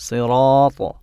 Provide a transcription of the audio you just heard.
صراط